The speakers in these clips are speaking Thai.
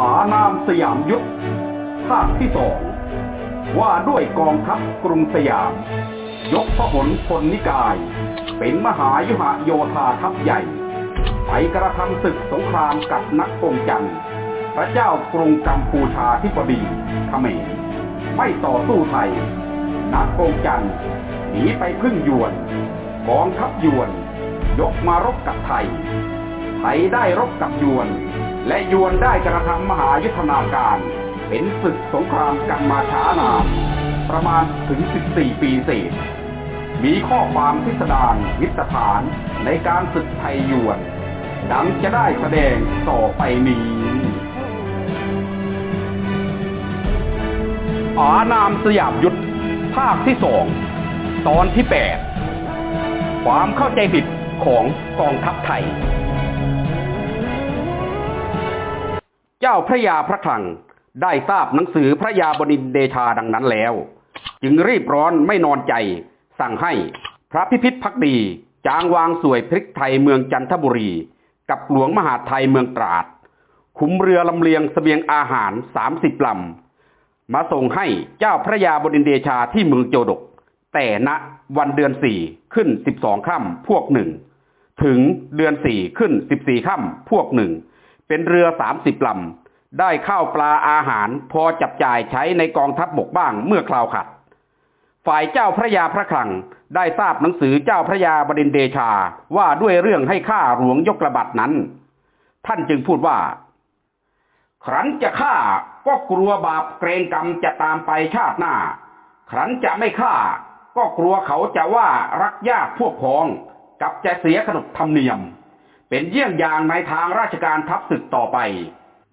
อานามสยามยุทธภาคที่สองว่าด้วยกองทัพกรุงสยาม ยกพหลพลนิกาย เป็นมหายุหโยธาทัพใหญ่ ไปกระทำศึกสงครามกับนักกงจันทร์พระเจ้ากรุงกัมพูชาธิปดีเขมรไม่ต่อสู้ไทย นักกงจันทร์หนีไปพึ่งยวน กองทัพยวน ยกมารบกับไทย ไทยได้รบกับยวน และยวนได้กระทำมหายุทธนาการ เป็นศึกสงครามกันมาช้านาน ประมาณถึง 14 ปีเศษ มีข้อความพิสดารวิสถานในการศึกไทยยวน ดังจะได้แสดงต่อไปนี้อานามสยามยุทธภาคที่สองตอนที่แปดความเข้าใจผิดของกองทัพไทย จ้าพระยาพระคลัง ได้ทราบหนังสือพระยาบดินเดชาดังนั้นแล้ว จึงรีบร้อนไม่นอนใจ สั่งให้พระพิพิธพักดี จางวางสวยพริกไทยเมืองจันทบุรี กับหลวงมหาไทยเมืองตราดขุมเรือลำเลียงเสบียงอาหารสามสิบลำมาส่งให้เจ้าพระยาบดินเดชาที่เมืองโจดก แต่ณวันเดือนสี่ขึ้นสิบสองค่ำพวกหนึ่งถึงเดือนสี่ขึ้นสิบสี่ค่ำพวกหนึ่ง เป็นเรือสามสิบลำ ได้ข้าวปลาอาหารพอจับจ่ายใช้ในกองทัพบบกบ้างเมื่อคราวขัด ฝ่ายเจ้าพระยาพระคลังได้ทราบหนังสือเจ้าพระยาบดินเดชาว่าด้วยเรื่องให้ฆ่าหลวงยกระบัดนั้น ท่านจึงพูดว่า ครั้นจะฆ่าก็กลัวบาปเกรงกรรมจะตามไปชาติหน้า ครั้นจะไม่ฆ่า ก็กลัวเขาจะว่ารักญาติพวกพ้อง กับจะเสียขนบธรรมเนียม เป็นเยี่ยงอย่างในทางราชการทัพศึกต่อไป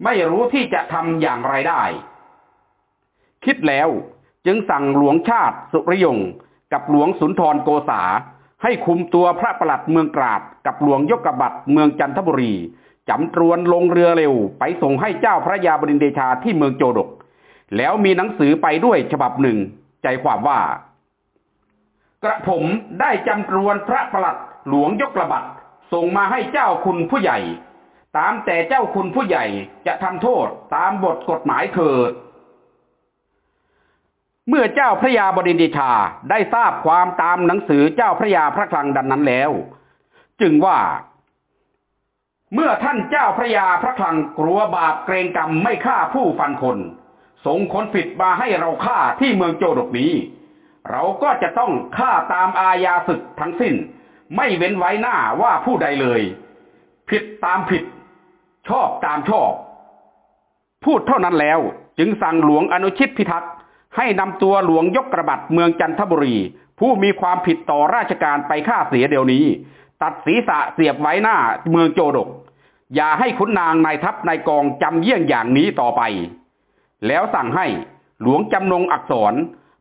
ไม่รู้ที่จะทำอย่างไรได้ คิดแล้วจึงสั่งหลวงชาติสุริยงกับหลวงสุนทรโกษา ให้คุมตัวพระประหลัดเมืองตราดกับหลวงยกกบัตเมืองจันทบุรีจำตรวนลงเรือเร็ว ไปส่งให้เจ้าพระยาบดินเดชาที่เมืองโจดก แล้วมีหนังสือไปด้วยฉบับหนึ่ง ใจความว่า กระผมได้จำตรวนพระประหลัดหลวงยกกระบัตร ส่งมาให้เจ้าคุณผู้ใหญ่ ตามแต่เจ้าคุณผู้ใหญ่จะทำโทษตามบทกฎหมายเถิด เมื่อเจ้าพระยาบดินทร์เดชาได้ทราบความตามหนังสือเจ้าพระยาพระคลังดังนั้นแล้ว จึงว่า เมื่อท่านเจ้าพระยาพระคลังกลัวบาปเกรงกรรมไม่ฆ่าผู้ฟันคนส่งคนผิดมาให้เราฆ่าที่เมืองโจดกนี้ เราก็จะต้องฆ่าตามอาญาศึกทั้งสิ้น ไม่เว้นไว้หน้าว่าผู้ใดเลย ผิดตามผิด ชอบตามชอบ พูดเท่านั้นแล้วจึงสั่งหลวงอนุชิตพิทักษ์ให้นำตัวหลวงยกกระบัดเมืองจันทบุรี ผู้มีความผิดต่อราชการไปฆ่าเสียเดี๋ยวนี้ ตัดศีรษะเสียบไว้หน้าเมืองโจดก อย่าให้ขุนนางนายทัพนายกองจำเยี่ยงอย่างนี้ต่อไป แล้วสั่งให้หลวงจำนงอักษร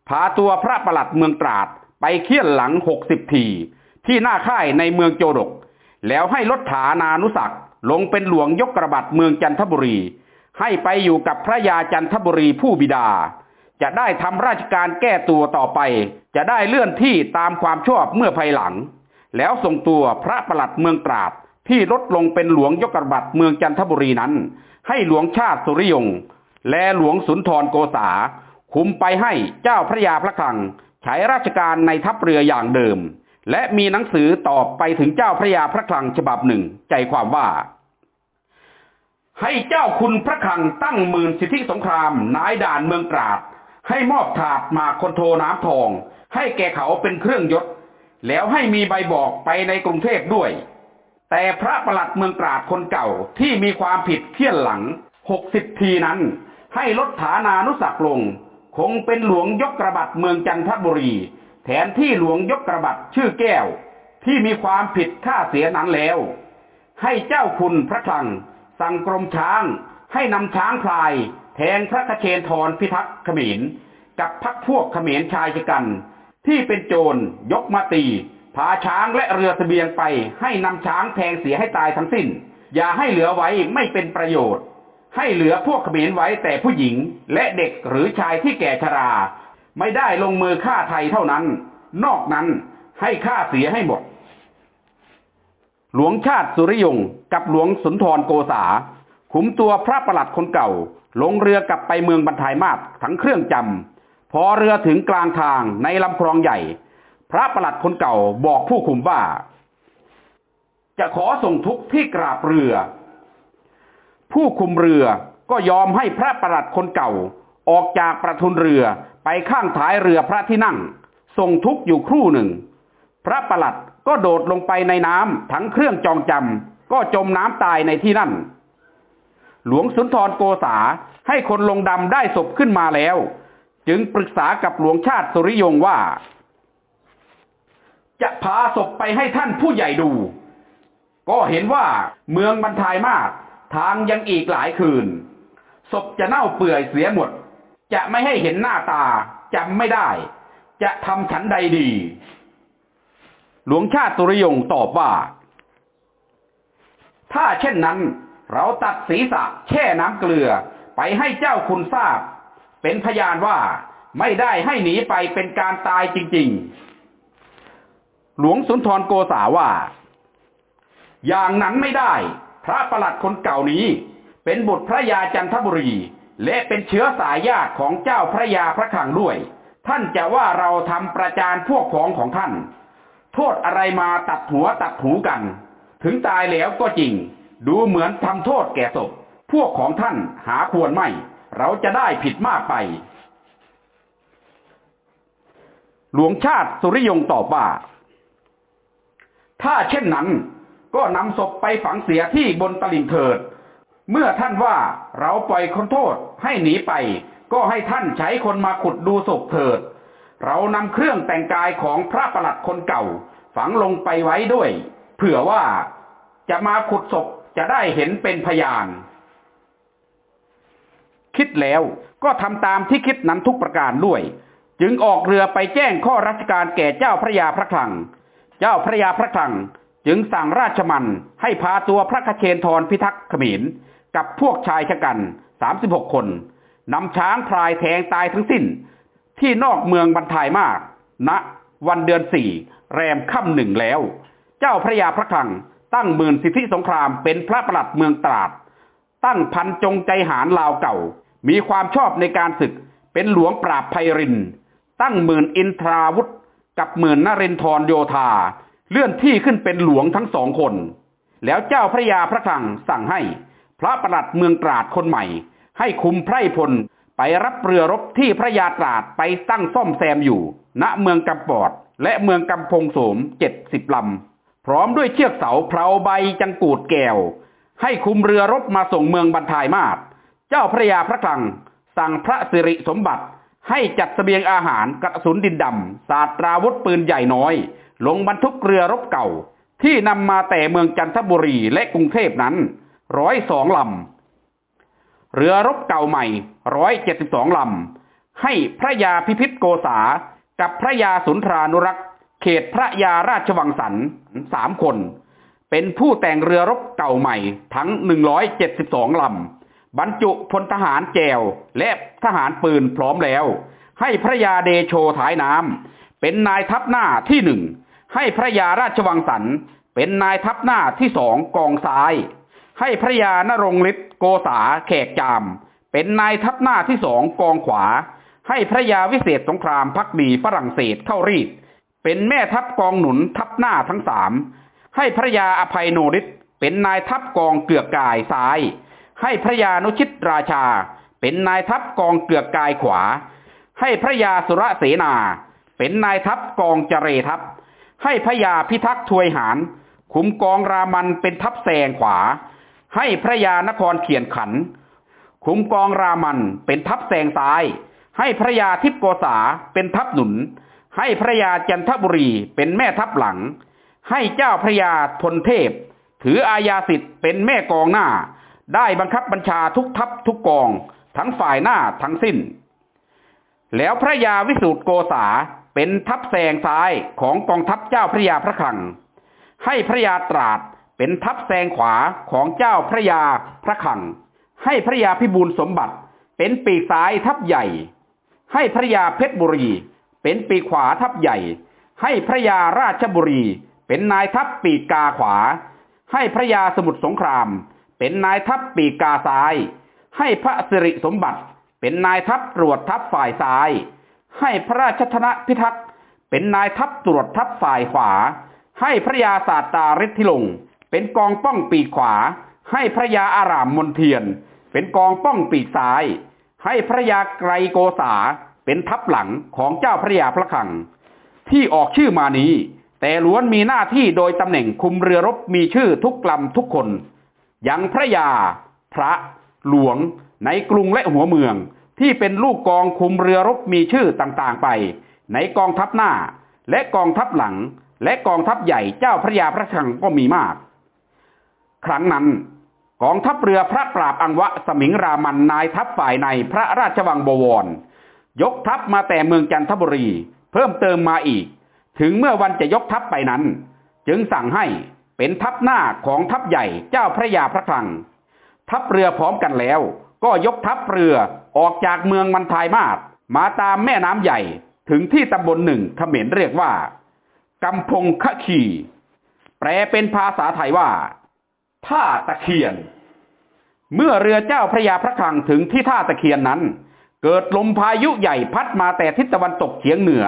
พาตัวพระประหลัดเมืองตราดไปเคี่ยนหลังหกสิบที ที่หน้าค่ายในเมืองโจดก แล้วให้ลดฐานานุศักดิ์ลงเป็นหลวงยกกระบัดเมืองจันทบุรี ให้ไปอยู่กับพระยาจันทบุรีผู้บิดา จะได้ทำราชการแก้ตัวต่อไป จะได้เลื่อนที่ตามความชอบเมื่อภายหลัง แล้วส่งตัวพระประหลัดเมืองตราดที่ลดลงเป็นหลวงยกกระบัดเมืองจันทบุรีนั้น ให้หลวงชาติสุริยง และหลวงสุนทรโกษาคุมไปให้เจ้าพระยาพระคลังใช้ราชการในทัพเรืออย่างเดิม และมีหนังสือตอบไปถึงเจ้าพระยาพระคลังฉบับหนึ่งใจความว่า ให้เจ้าคุณพระคลังตั้งหมื่นสิทธิสงครามนายด่านเมืองตราด ให้มอบถาดมาคนโทน้ำทอง ให้แก่เขาเป็นเครื่องยศ แล้วให้มีใบบอกไปในกรุงเทพด้วย แต่พระประหลัดเมืองตราดคนเก่าที่มีความผิดเคี่ยนหลังหกสิบทีนั้น ให้ลดฐานานุศักลง คงเป็นหลวงยกกระบัดเมืองจันทบุรี แทนที่หลวงยกกระบัดชื่อแก้ว ที่มีความผิดค่าเสียนั้นแล้ว ให้เจ้าคุณพระคลัง สั่งกรมช้างให้นำช้างพลาย แทงพระคเชนทรพิทักษ์เขมรกับพักพวกเขมรชายชะกัน ที่เป็นโจรยกมาตีพาช้างและเรือเสบียงไป ให้นำช้างแทงเสียให้ตายทั้งสิ้น อย่าให้เหลือไว้ไม่เป็นประโยชน์ ให้เหลือพวกเขมรไว้แต่ผู้หญิงและเด็กหรือชายที่แก่ชรา ไม่ได้ลงมือฆ่าไทยเท่านั้น นอกนั้นให้ฆ่าเสียให้หมด หลวงชาติสุริยงกับหลวงสุนทรโกษา ขุมตัวพระประหลัดคนเก่า ลงเรือกลับไปเมืองบรรทายมาศทั้งเครื่องจำพอเรือถึงกลางทางในลำคลองใหญ่ พระประหลัดคนเก่าบอกผู้คุมว่า จะขอส่งทุกที่กราบเรือ ผู้คุมเรือก็ยอมให้พระประหลัดคนเก่า ออกจากประทุนเรือไปข้างท้ายเรือพระที่นั่งส่งทุกอยู่ครู่หนึ่ง พระประหลัดก็โดดลงไปในน้ำทั้งเครื่องจองจำก็จมน้ำตายในที่นั่น หลวงสุนทรโกษาให้คนลงดำได้ศพขึ้นมาแล้ว จึงปรึกษากับหลวงชาติสุริยงว่า จะพาศพไปให้ท่านผู้ใหญ่ดู ก็เห็นว่าเมืองบรรทายมาก ทางยังอีกหลายคืนศพจะเน่าเปื่อยเสียหมด จะไม่ให้เห็นหน้าตาจำไม่ได้ จะทำฉันใดดี หลวงชาติสุรยงตอบว่า ถ้าเช่นนั้น เราตัดศีรษะแช่น้ำเกลือไปให้เจ้าคุณทราบ เป็นพยานว่าไม่ได้ให้หนีไปเป็นการตายจริง ๆ หลวงสุนทรโกษาว่า อย่างนั้นไม่ได้ พระประหลัดคนเก่านี้ เป็นบุตรพระยาจันทบุรี และเป็นเชื้อสายญาติของเจ้าพระยาพระคลังด้วย ท่านจะว่าเราทำประจานพวกพ้องของท่าน โทษอะไรมาตัดหัวตัดหูกัน ถึงตายแล้วก็จริง ดูเหมือนทำโทษแก่ศพพวกของท่านหาควรไม่ เราจะได้ผิดมากไป หลวงชาติสุริยงตอบว่า ถ้าเช่นนั้นก็นำศพไปฝังเสียที่บนตลิ่งเถิด เมื่อท่านว่าเราปล่อยคนโทษให้หนีไป ก็ให้ท่านใช้คนมาขุดดูศพเถิด เรานำเครื่องแต่งกายของพระประหลัดคนเก่า ฝังลงไปไว้ด้วย เผื่อว่าจะมาขุดศพจะได้เห็นเป็นพยาน คิดแล้วก็ทำตามที่คิดนั้นทุกประการด้วย จึงออกเรือไปแจ้งข้อราชการแก่เจ้าพระยาพระคลัง เจ้าพระยาพระคลัง จึงสั่งราชมันให้พาตัวพระคเชนทรพิทักษ์ขมิน กับพวกชายชะกันสามสิบหกคนนำช้างพลายแทงตายทั้งสิ้น ที่นอกเมืองบรรทายมากณวันเดือนสี่แรมค่ำหนึ่งแล้ว เจ้าพระยาพระคลังตั้งหมื่นสิทธิสงครามเป็นพระประหลัดเมืองตราด ตั้งพันจงใจหารลาวเก่า มีความชอบในการศึกเป็นหลวงปราบไพริน ตั้งหมื่นอินทราวุธ กับหมื่นนรินทรโยธา เลื่อนที่ขึ้นเป็นหลวงทั้งสองคน แล้วเจ้าพระยาพระคลังสั่งให้ พระประหลัดเมืองตราดคนใหม่ ให้คุมไพรพลไปรับเรือรบที่พระยาตราดไปตั้งซ่อมแซมอยู่ ณเมืองกำปอด และเมืองกำพงโสมเจ็ดสิบลำ พร้อมด้วยเชือกเสาเพลาใบจังกูดแก้ว ให้คุมเรือรบมาส่งเมืองบรรทายมาศเจ้าพระยาพระคลัง สั่งพระสิริสมบัติ ให้จัดเสบียงอาหารกระสุนดินดำศาสตราวุธปืนใหญ่น้อย ลงบรรทุกเรือรบเก่า ที่นำมาแต่เมืองจันทบุรีและกรุงเทพนั้น ร้อยสองลำ เรือรบเก่าใหม่ร้อยเจ็ดสิบสองลำ ให้พระยาพิพิธโกษา กับพระยาสุนทรานุรักษ์ เขตพระยาราชวังสันสามคน เป็นผู้แต่งเรือรบเก่าใหม่ทั้งหนึ่งร้อยเจ็ดสิบสองลำ บรรจุพลทหารแจวและทหารปืนพร้อมแล้ว ให้พระยาเดโชถ่ายน้ำเป็นนายทัพหน้าที่หนึ่งให้พระยาราชวังสันเป็นนายทัพหน้าที่สองกองซ้าย ให้พระยานรงฤทธิ์โกษาแขกจาม เป็นนายทัพหน้าที่สองกองขวา ให้พระยาวิเศษสงครามพักดีฝรั่งเศสเข้ารีด เป็นแม่ทัพกองหนุนทัพหน้าทั้งสามให้พระยาอภัยโนริศเป็นนายทัพกองเกือกกายซ้าย ให้พระยานุชิตราชา เป็นนายทัพกองเกือกกายขวา ให้พระยาสุรเสนา เป็นนายทัพกองเจเรทัพ ให้พระยาพิทักษ์ทวยหารคุมกองรามันเป็นทัพแซงขวา ให้พระยานครเขียนขันคุมกองรามันเป็นทัพแซงซ้าย ให้พระยาทิพโกษาเป็นทัพหนุน ให้พระยาจันทบุรีเป็นแม่ทัพหลัง ให้เจ้าพระยาทนเทพ ถืออาญาสิทธิ์เป็นแม่กองหน้า ได้บังคับบัญชาทุกทัพทุกกอง ทั้งฝ่ายหน้าทั้งสิ้น แล้วพระยาวิสุทธโกษาเป็นทัพแซงซ้ายของกองทัพเจ้าพระยาพระคัง ให้พระยาตราด เป็นทัพแซงขวาของเจ้าพระยาพระคลัง ให้พระยาพิบูลสมบัติ เป็นปีกซ้ายทัพใหญ่ ให้พระยาเพชรบุรี เป็นปีกขวาทัพใหญ่ ให้พระยาราชบุรี เป็นนายทัพปีกกาขวา ให้พระยาสมุทรสงคราม เป็นนายทัพปีกกาซ้าย ให้พระสิริสมบัติ เป็นนายทัพตรวจทัพฝ่ายซ้าย ให้พระราชธนพิทักษ์ เป็นนายทัพตรวจทัพฝ่ายขวา ให้พระยาศาสตาฤทธิลง เป็นกองป้องปีกขวา ให้พระยาอารามมนเทียน เป็นกองป้องปีกซ้าย ให้พระยาไกรโกษาเป็นทัพหลังของเจ้าพระยาพระคัง ที่ออกชื่อมานี้ แต่ล้วนมีหน้าที่โดยตำแหน่งคุมเรือรบมีชื่อทุกลำทุกคนอยังพระยา พระ หลวง ในกรุงและหัวเมือง ที่เป็นลูกกองคุมเรือรบมีชื่อต่างๆไป ในกองทัพหน้า และกองทัพหลัง และกองทัพใหญ่เจ้าพระยาพระคังก็มีมาก ครั้งนั้นกองทัพเรือพระปราบอังวะสมิงรามันนายทัพฝ่ายในพระราชวังบวร ยกทัพมาแต่เมืองจันทบุรี เพิ่มเติมมาอีก ถึงเมื่อวันจะยกทัพไปนั้น จึงสั่งให้เป็นทัพหน้าของทัพใหญ่เจ้าพระยาพระคลัง ทัพเรือพร้อมกันแล้ว ก็ยกทัพเรือออกจากเมืองมันทายมาศมาตามแม่น้ำใหญ่ถึงที่ตำบลหนึ่งเขมรเรียกว่ากำพงคะขี แปลเป็นภาษาไทยว่า ท่าตะเคียน เมื่อเรือเจ้าพระยาพระคลังถึงที่ท่าตะเคียนนั้น เกิดลมพายุใหญ่พัดมาแต่ทิศตะวันตกเฉียงเหนือ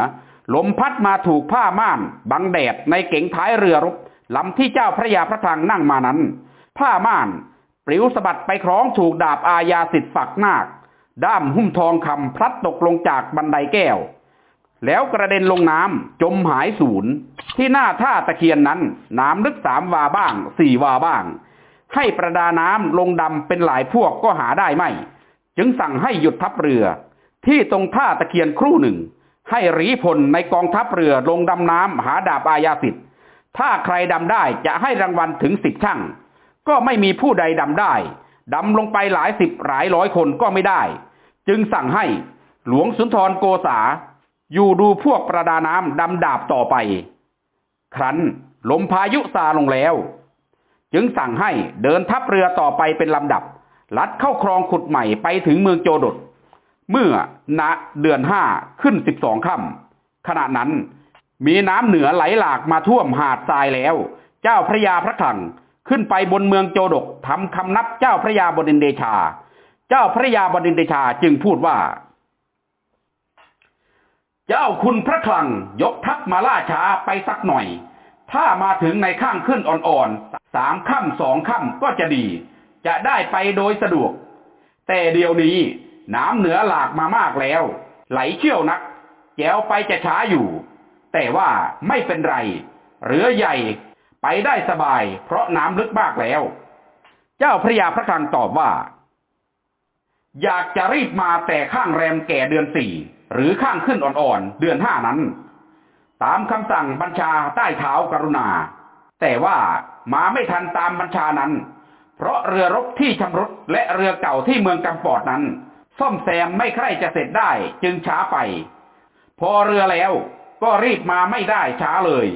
ลมพัดมาถูกผ้าม่านบังแดดในเก๋งท้ายเรือรบลำที่เจ้าพระยาพระคลังนั่งมานั้น ผ้าม่านปลิวสะบัดไปคล้องถูกดาบอาญาสิทธิ์ฝักนาคด้ามหุ้มทองคำพลัดตกลงจากบันไดแก้ว แล้วกระเด็นลงน้ำจมหายสูญที่หน้าท่าตะเคียนนั้น น้ำลึกสามวาบ้างสี่วาบ้าง ให้ประดาน้ำลงดำเป็นหลายพวกก็หาได้ไม่ จึงสั่งให้หยุดทัพเรือ ที่ตรงท่าตะเคียนครู่หนึ่ง ให้รีพลในกองทัพเรือลงดำน้ำหาดาบอาญาสิทธิ์ถ้าใครดำได้จะให้รางวัลถึงสิบช่างก็ไม่มีผู้ใดดำได้ดำลงไปหลายสิบหลายร้อยคนก็ไม่ได้ จึงสั่งให้หลวงสุนทรโกษา อยู่ดูพวกประดาน้ำดำดาบต่อไป ครั้นลมพายุซาลงแล้ว จึงสั่งให้เดินทัพเรือต่อไปเป็นลำดับ ลัดเข้าคลองขุดใหม่ไปถึงเมืองโจดดเมื่อณเดือนห้าขึ้นสิบสองค่ำขณะนั้นมีน้ำเหนือไหลหลากมาท่วมหาดทรายแล้ว เจ้าพระยาพระคลังขึ้นไปบนเมืองโจดกทำคำนับเจ้าพระยาบดินเดชา เจ้าพระยาบดินเดชาจึงพูดว่า เจ้าคุณพระคลังยกทัพมาล่าช้าไปสักหน่อย ถ้ามาถึงในข้างขึ้นอ่อนๆสามค่ำสองค่ำก็จะดี จะได้ไปโดยสะดวก แต่เดี๋ยวนี้น้ำเหนือหลากมามากแล้ว ไหลเชี่ยวนักแจวไปจะช้าอยู่ แต่ว่าไม่เป็นไร เรือใหญ่ไปได้สบาย เพราะน้ำลึกมากแล้ว เจ้าพระยาพระคลังตอบว่า อยากจะรีบมาแต่ข้างแรมแก่เดือนสี่หรือข้างขึ้นอ่อนๆเดือนห้านั้น ตามคำสั่งบัญชาใต้เท้ากรุณา แต่ว่ามาไม่ทันตามบัญชานั้น เพราะเรือรบที่ชำรุดและเรือเก่าที่เมืองกำปอดนั้น ซ่อมแซมไม่ใคร่จะเสร็จได้จึงช้าไป พอเรือแล้วก็รีบมาไม่ได้ช้าเลย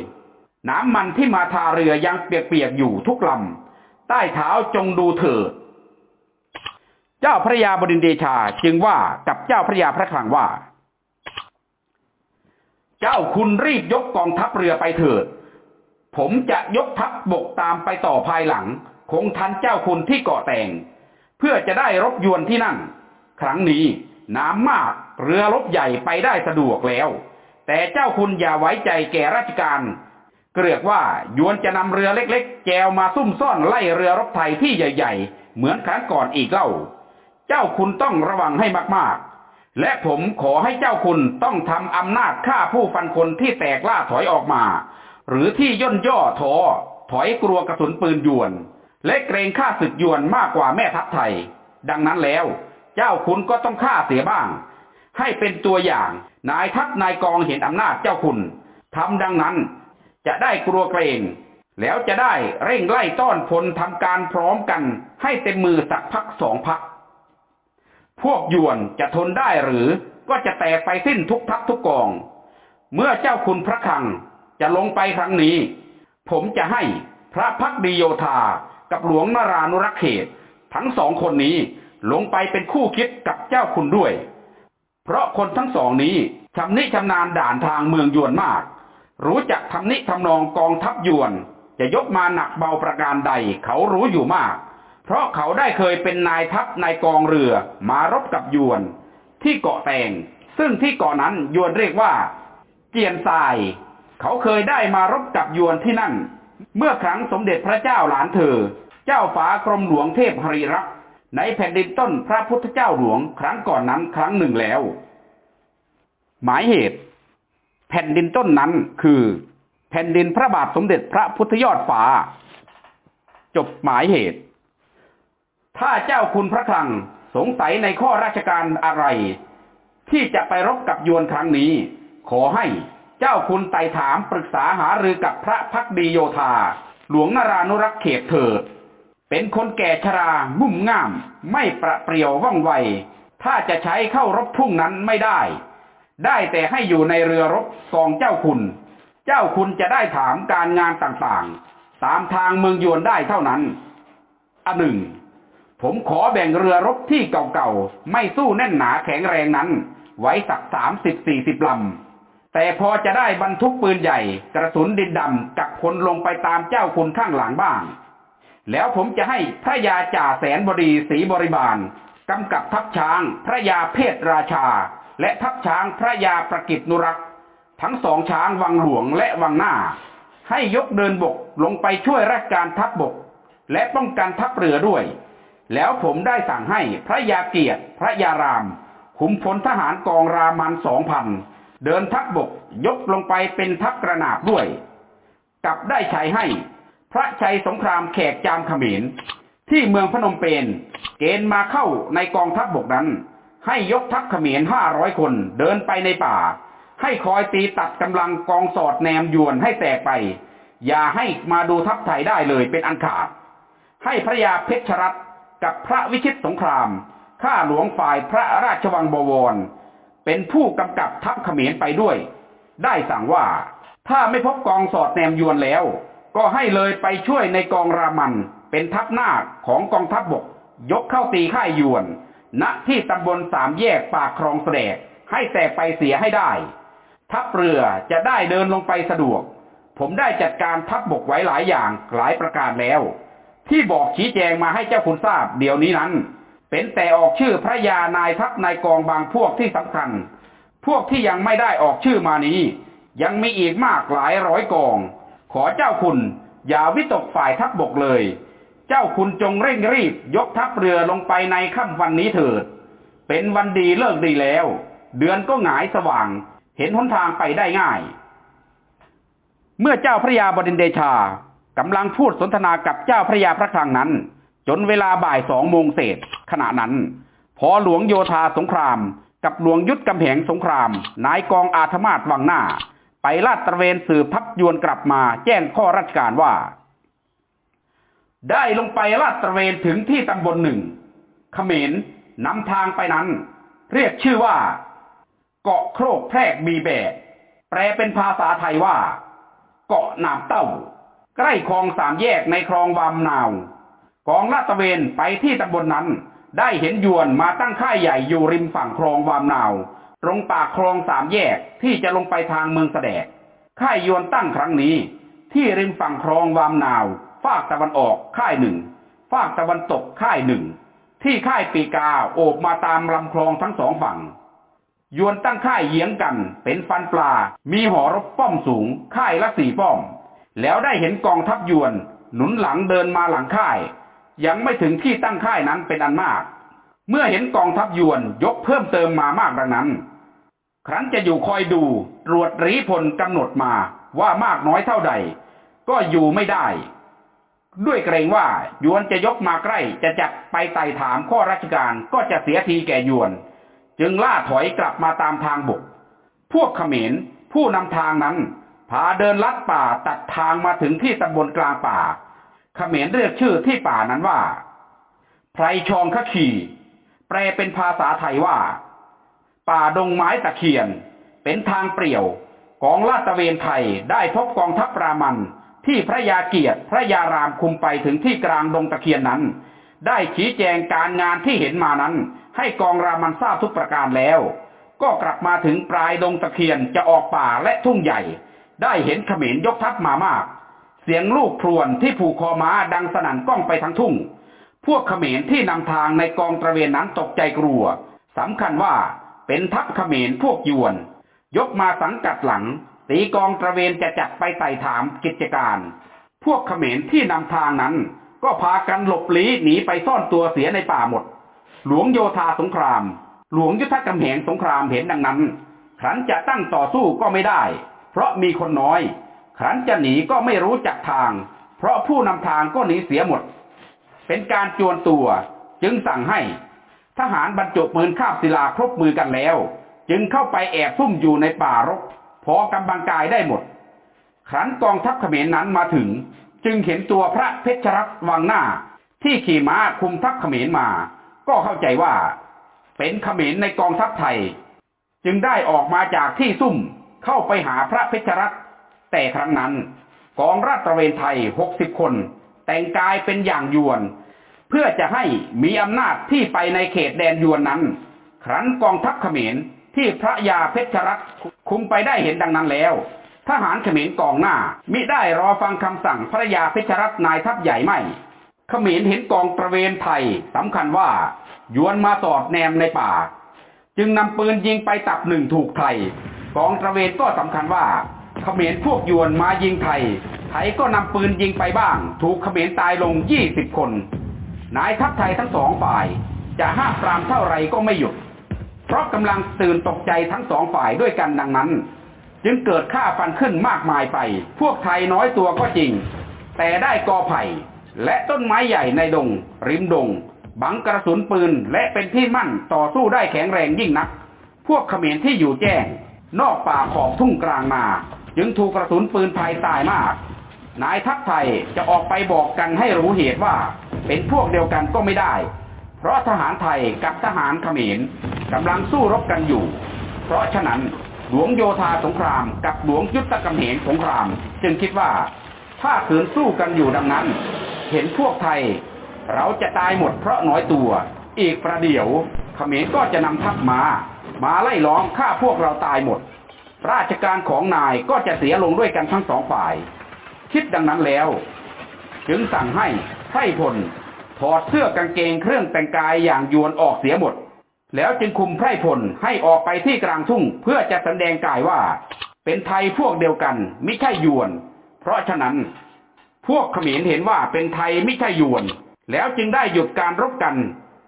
น้ำมันที่มาทาเรือยังเปียกๆอยู่ทุกลำใต้เท้าจงดูเถิด เจ้าพระยาบดินเดชาจึงว่ากับเจ้าพระยาพระคลังว่า เจ้าคุณรีบยกกองทัพเรือไปเถิด ผมจะยกทัพบกตามไปต่อภายหลัง คงทันเจ้าคุณที่เกาะแตง เพื่อจะได้รบยวนที่นั่น ครั้งนี้น้ำมากเรือรบใหญ่ไปได้สะดวกแล้ว แต่เจ้าคุณอย่าไว้ใจแก่ราชการเกรียกว่ายวนจะนำเรือเล็ก ๆ แจวมาซุ่มซ่อนไล่เรือรบไทยที่ใหญ่ ๆ เหมือนครั้งก่อนอีกเล่า เจ้าคุณต้องระวังให้มากๆ และผมขอให้เจ้าคุณต้องทำอำนาจฆ่าผู้ฟันคนที่แตกล่าถอยออกมา หรือที่ย่นย่อท้อถอยกลัวกระสุนปืนยวน และเกรงฆ่าศึกยวนมากกว่าแม่ทัพไทย ดังนั้นแล้ว เจ้าคุณก็ต้องฆ่าเสียบ้าง ให้เป็นตัวอย่าง นายทัพนายกองเห็นอำนาจเจ้าคุณทำดังนั้นจะได้กลัวเกรงแล้วจะได้เร่งไล่ต้อนพลทำการพร้อมกันให้เต็มมือสักพักสองพัก พวกยวนจะทนได้หรือก็จะแตกไปสิ้นทุกทัพทุกกอง เมื่อเจ้าคุณพระคังจะลงไปครั้งนี้ ผมจะให้พระพักดีโยธากับหลวงนารานุรักษ์เขต ทั้งสองคนนี้ลงไปเป็นคู่คิดกับเจ้าคุณด้วย เพราะคนทั้งสองนี้ชำนิชำนาญด่านทางเมืองยวนมาก รู้จักทำนิทำนองกองทัพยวน จะยกมาหนักเบาประการใดเขารู้อยู่มาก เพราะเขาได้เคยเป็นนายทัพนายกองเรือมารบกับยวน ที่เกาะแตง ซึ่งที่เกาะนั้นยวนเรียกว่า เจียนทราย เขาเคยได้มารบกับยวนที่นั่น เมื่อครั้งสมเด็จพระเจ้าหลานเธอ เจ้าฟ้ากรมหลวงเทพหริรักษ์ในแผ่นดินต้นพระพุทธเจ้าหลวงครั้งก่อนนั้นครั้งหนึ่งแล้ว หมายเหตุ แผ่นดินต้นนั้นคือ แผ่นดินพระบาทสมเด็จพระพุทธยอดฟ้า จบหมายเหตุ ถ้าเจ้าคุณพระคลังสงสัยในข้อราชการอะไร ที่จะไปรบกับยวนครั้งนี้ ขอให้เจ้าคุณไต่ถามปรึกษาหารือกับพระพักดีโยธา หลวงนารานุรักษ์เขตเถิด เป็นคนแก่ชรางุ่มง่าม ไม่ประเปรียวว่องไว ถ้าจะใช้เข้ารบทุ่งนั้นไม่ได้ ได้แต่ให้อยู่ในเรือรบกองเจ้าคุณ เจ้าคุณจะได้ถามการงานต่างๆ ตามทางเมืองยวนได้เท่านั้นอันหนึ่ง ผมขอแบ่งเรือรบที่เก่าๆ ไม่สู้แน่นหนาแข็งแรงนั้น ไว้สักสามสิบสี่สิบลำ แต่พอจะได้บรรทุกปืนใหญ่ กระสุนดินดำกับคนลงไปตามเจ้าคุณข้างหลังบ้าง แล้วผมจะให้พระยาจ่าแสนบดีศรีบริบาลกำกับทัพช้างพระยาเพศราชา และทัพช้างพระยาประกิตนุรักษ์ทั้งสองช้างวังหลวงและวังหน้า ให้ยกเดินบกลงไปช่วยราชการทัพบบก และป้องกันทัพเรือด้วย แล้วผมได้สั่งให้พระยาเกียรติพระยาราม ขุมพลทหารกองรามันสองพันเดินทัพบบกยกลงไปเป็นทัพกระนาบด้วยกับได้ใช้ให้ พระชัยสงครามแขกจามขมรที่เมืองพนมเปญเกณฑ์มาเข้าในกองทัพบบกนั้น ให้ยกทัพขมรห้าร้อยคนเดินไปในป่า ให้คอยตีตัดกำลังกองสอดแนมยวนให้แตกไป อย่าให้มาดูทัพไทยได้เลยเป็นอันขาด ให้พระยาเพชรรัตน์ กับพระวิชิตสงครามข้าหลวงฝ่ายพระราชวังบวร เป็นผู้กำกับทัพเขมรไปด้วย ได้สั่งว่าถ้าไม่พบกองสอดแนมยวนแล้ว ก็ให้เลยไปช่วยในกองรามัน เป็นทัพหน้าของกองทัพบบก ยกเข้าตีค่ายยวน ณที่ตำบลสามแยกปากคลองแสดกให้แตกไปเสียให้ได้ ทัพเรือจะได้เดินลงไปสะดวก ผมได้จัดการทัพบบกไว้หลายอย่างหลายประการแล้ว ที่บอกชี้แจงมาให้เจ้าคุณทราบเดี๋ยวนี้นั้น เป็นแต่ออกชื่อพระยานายทัพนายกองบางพวกที่สำคัญ พวกที่ยังไม่ได้ออกชื่อมานี้ ยังมีอีกมากหลายร้อยกอง ขอเจ้าคุณ อย่าวิตกฝ่ายทัพบบกเลย เจ้าคุณจงเร่งรีบ ยกทัพเรือลงไปในค่ำวันนี้เถิด เป็นวันดีเลิกดีแล้ว เดือนก็หงายสว่าง เห็นหนทางไปได้ง่าย เมื่อเจ้าพระยาบดินเดชา กำลังพูดสนทนากับเจ้าพระยาพระคลังนั้น จนเวลาบ่ายสองโมงเศษขณะนั้น พอหลวงโยธาสงคราม กับหลวงยุทธกำแหงสงคราม นายกองอาธมาตวังหน้า ไปลาดตระเวนสืบพักยวนกลับมาแจ้งข้อราชการว่าได้ลงไปลาดตระเวนถึงที่ตำบลหนึ่งเขมรนำทางไปนั้น เรียกชื่อว่า เกาะโครกแพรกบีแบกแปลเป็นภาษาไทยว่า เกาะนามเต้า ใกล้คลองสามแยกในคลองวามนาวกองลาดตระเวนไปที่ตำบลนนั้น ได้เห็นยวนมาตั้งค่ายใหญ่อยู่ริมฝั่งคลองวามนาวตรงปากคลองสามแยกที่จะลงไปทางเมืองแสดกค่ายยวนตั้งครั้งนี้ ที่ริมฝั่งคลองวามนาวฝากตะวันออกค่ายหนึ่งฝากตะวันตกค่ายหนึ่งที่ค่ายปีกาโอบมาตามลำคลองทั้งสองฝั่ง ยวนตั้งค่ายเยียงกันเป็นฟันปลา มีหอรบป้อมสูง ค่ายละสี่ป้อม แล้วได้เห็นกองทัพยวน หนุนหลังเดินมาหลังค่าย ยังไม่ถึงที่ตั้งค่ายนั้นเป็นอันมาก เมื่อเห็นกองทัพยวนยกเพิ่มเติมมามากดังนั้น ครั้นจะอยู่คอยดูตรวจรีพลกำหนดมาว่ามากน้อยเท่าใด ก็อยู่ไม่ได้ ด้วยเกรงว่ายวนจะยกมาใกล้จะจับไปไต่ถามข้อราชการก็จะเสียทีแก่ยวน จึงล่าถอยกลับมาตามทางบก พวกเขมรผู้นำทางนั้น พาเดินลัดป่าตัดทางมาถึงที่ตำบลกลางป่าเขมรเรียกชื่อที่ป่านั้นว่า ไพรชองขขีแปลเป็นภาษาไทยว่า ป่าดงไม้ตะเคียน เป็นทางเปรี่ยวกองลาดตะเวนไทยได้พบกองทัพรามัน ที่พระยาเกียรติพระยารามคุมไปถึงที่กลางดงตะเคียนนั้น ได้ชี้แจงการงานที่เห็นมานั้น ให้กองรามันทราบทุกประการแล้ว ก็กลับมาถึงปลายดงตะเคียนจะออกป่าและทุ่งใหญ่ ได้เห็นขมรยกทัพมามาก เสียงลูกพรวนที่ผูกคอม้าดังสนั่นก้องไปทั้งทุ่ง พวกขมรที่นำทางในกองตระเวนนั้นตกใจกลัวสำคัญว่าเป็นทัพขมรพวกยวน ยกมาสังกัดหลัง ตีกองตระเวนจะจัดไปไต่ถามกิจการ พวกขมรที่นำทางนั้น ก็พากันหลบลี้หนีไปซ่อนตัวเสียในป่าหมด หลวงโยธาสงคราม หลวงยุทธกำแหงสงครามเห็นดังนั้นครั้นจะตั้งต่อสู้ก็ไม่ได้ เพราะมีคนน้อย ครั้นจะหนีก็ไม่รู้จักทาง เพราะผู้นำทางก็หนีเสียหมด เป็นการจวนตัว จึงสั่งให้ ทหารบรรจุปืนคาบศิลาครบมือกันแล้ว จึงเข้าไปแอบซุ่มอยู่ในป่ารก พอกำบังกายได้หมด ครั้นกองทัพเขมรนั้นมาถึง จึงเห็นตัวพระเพชรรัตน์วังหน้า ที่ขี่ม้าคุมทัพเขมรมา ก็เข้าใจว่า เป็นเขมรในกองทัพไทย จึงได้ออกมาจากที่ซุ่ม เข้าไปหาพระเพชรรัตน์แต่ครั้งนั้นกองราชตระเวนไทยหกสิบคน แต่งกายเป็นอย่างยวน เพื่อจะให้มีอำนาจที่ไปในเขตแดนยวนนั้น ครั้นกองทัพเขมรที่พระยาเพชรรัตน์คุมไปได้เห็นดังนั้นแล้ว ทหารเขมรกองหน้ามิได้รอฟังคำสั่งพระยาเพชรรัตน์นายทัพใหญ่ไม่เขมรเห็นกองตระเวนไทยสำคัญว่ายวนมาสอดแนมในป่า จึงนำปืนยิงไปตับหนึ่งถูกไทย กองตระเวนก็สำคัญว่าเขมรพวกยวนมายิงไทย ไทยก็นำปืนยิงไปบ้าง ถูกเขมรตายลงยี่สิบคน นายทัพไทยทั้งสองฝ่าย จะห้ามปรามเท่าไรก็ไม่หยุด เพราะกำลังตื่นตกใจทั้งสองฝ่ายด้วยกันดังนั้น จึงเกิดฆ่าฟันขึ้นมากมายไป พวกไทยน้อยตัวก็จริง แต่ได้กอไผ่และต้นไม้ใหญ่ในดง ริมดง บังกระสุนปืนและเป็นที่มั่นต่อสู้ได้แข็งแรงยิ่งนัก พวกเขมรที่อยู่แจ้ง นอกป่าขอบทุ่งกลางนาจึงถูกกระสุนปืนไทยตายมาก นายทัพไทยจะออกไปบอกกันให้รู้เหตุว่า เป็นพวกเดียวกันก็ไม่ได้ เพราะทหารไทยกับทหารเขมรกำลังสู้รบกันอยู่ เพราะฉะนั้นหลวงโยธาสงคราม กับหลวงยุทธกำเหงสงคราม จึงคิดว่า ถ้าขืนสู้กันอยู่ดังนั้น เห็นพวกไทย เราจะตายหมดเพราะน้อยตัว อีกประเดี๋ยวเขมรก็จะนำทัพมา มาไล่ล้อมฆ่าพวกเราตายหมด ราชการของนายก็จะเสียลงด้วยกันทั้งสองฝ่าย คิดดังนั้นแล้ว จึงสั่งให้ไพร่พลถอดเสื้อกางเกงเครื่องแต่งกายอย่างยวนออกเสียหมด แล้วจึงคุมไพร่พลให้ออกไปที่กลางทุ่งเพื่อจะแสดงกายว่า เป็นไทยพวกเดียวกันไม่ใช่ยวน เพราะฉะนั้น พวกเขมรเห็นว่าเป็นไทยไม่ใช่ยวน แล้วจึงได้หยุดการรบกัน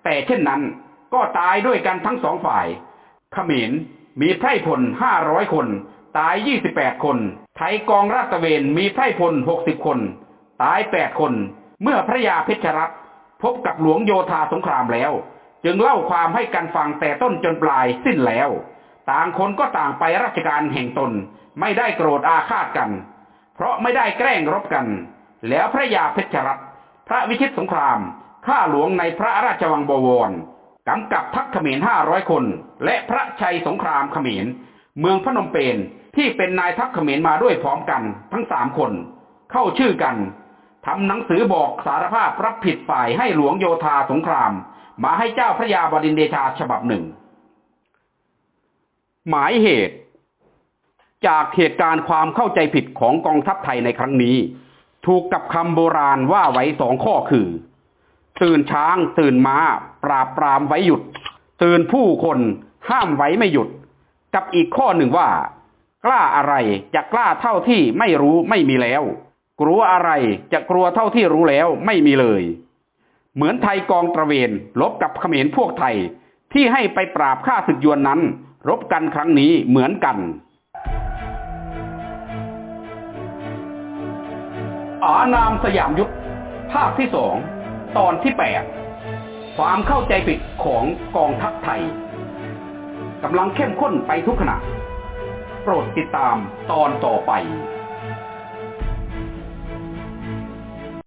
แต่เช่นนั้นก็ตายด้วยกันทั้งสองฝ่าย เขมรมีไพร่พลห้าร้อยคน ตายยี่สิบแปดคน ไทยกองราชตะเวนมีไพร่พลหกสิบคน ตายแปดคน เมื่อพระยาเพชรรัตน์พบกับหลวงโยธาสงครามแล้ว จึงเล่าความให้กันฟังแต่ต้นจนปลายสิ้นแล้ว ต่างคนก็ต่างไปราชการแห่งตน ไม่ได้โกรธอาฆาตกัน เพราะไม่ได้แกล้งรบกัน แล้วพระยาเพชรรัตน์พระวิชิตสงครามข้าหลวงในพระราชวังบวร กำกับทัพเขมรห้าร้อยคน และพระชัยสงครามเขมร เมืองพนมเปญที่เป็นนายทัพเขมรมาด้วยพร้อมกัน ทั้งสามคน เข้าชื่อกันทำหนังสือบอกสารภาพรับผิดฝ่ายให้หลวงโยธาสงคราม มาให้เจ้าพระยาบดินเดชาฉบับหนึ่ง หมายเหตุ จากเหตุการณ์ความเข้าใจผิดของกองทัพไทยในครั้งนี้ ถูกกับคำโบราณว่าไว้สองข้อคือ ตื่นช้างตื่นม้า ปราบปรามไว้หยุด ตื่นผู้คนห้ามไว้ไม่หยุด กับอีกข้อหนึ่งว่า กล้าอะไรจะกล้าเท่าที่ไม่รู้ไม่มีแล้ว กลัวอะไรจะกลัวเท่าที่รู้แล้วไม่มีเลย เหมือนไทยกองตระเวนลบกับเขมรพวกไทยที่ให้ไปปราบฆ่าศึกยวนนั้น รบกันครั้งนี้เหมือนกันอานามสยามยุทธภาคที่สอง ตอนที่แปดความเข้าใจผิดของกองทัพไทยกำลังเข้มข้นไปทุกขณะ โปรดติดตามตอนต่อไป